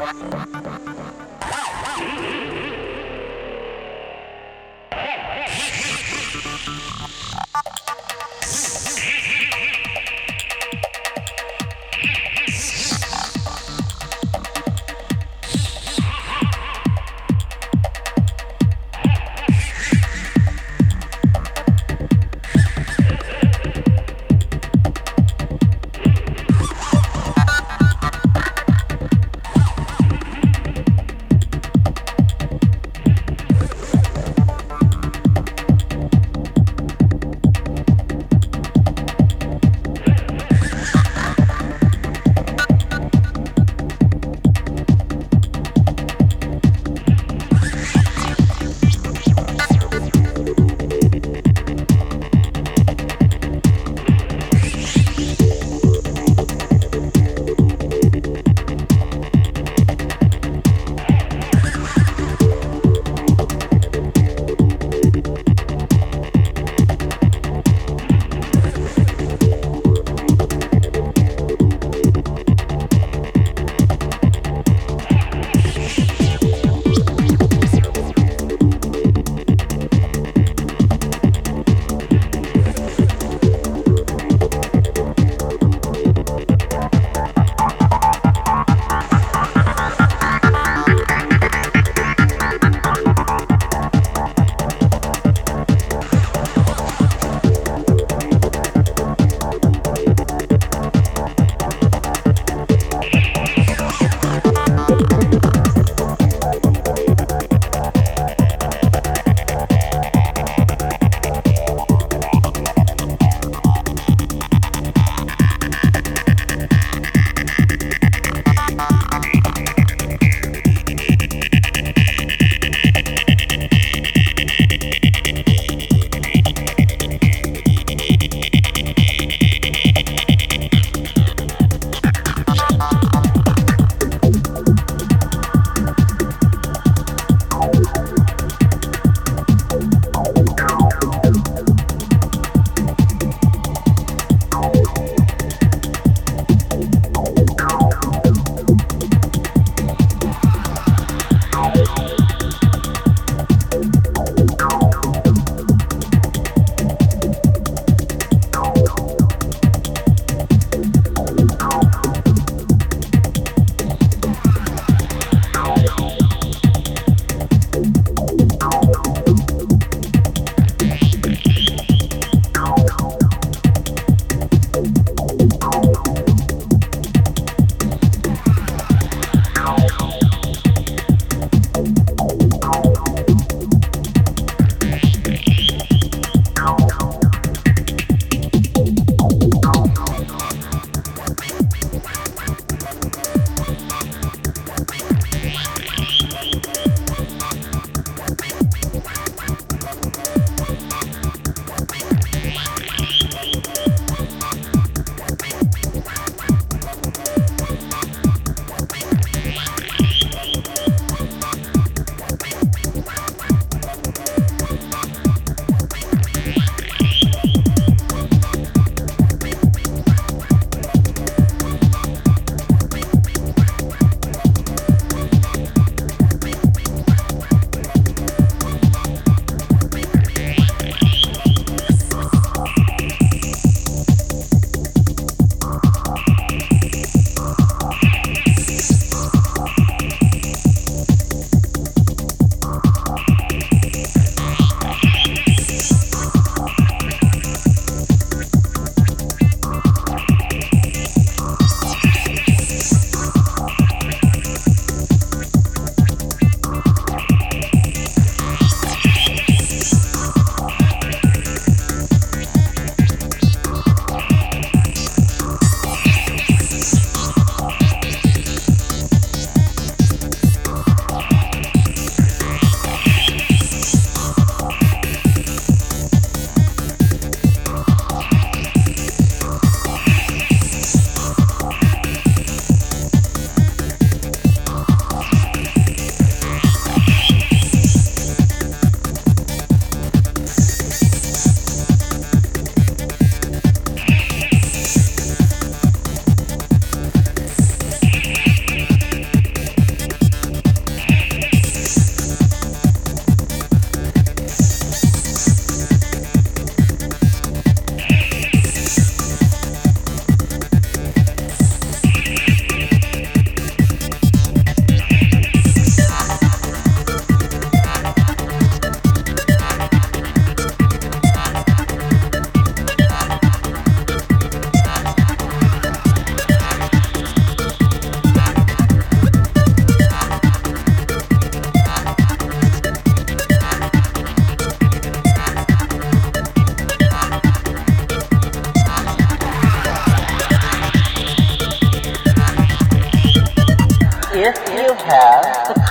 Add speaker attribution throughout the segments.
Speaker 1: Bye.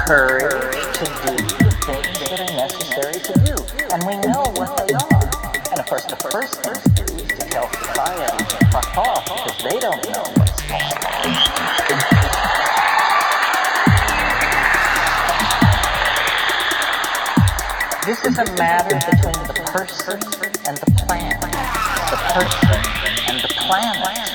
Speaker 1: Courage to do the things that are necessary to do. And we know what they are. And of course, the first thing to do is to tell society fuck off because they don't know what's going on. This is a matter between the person and the planet. The person and the planet.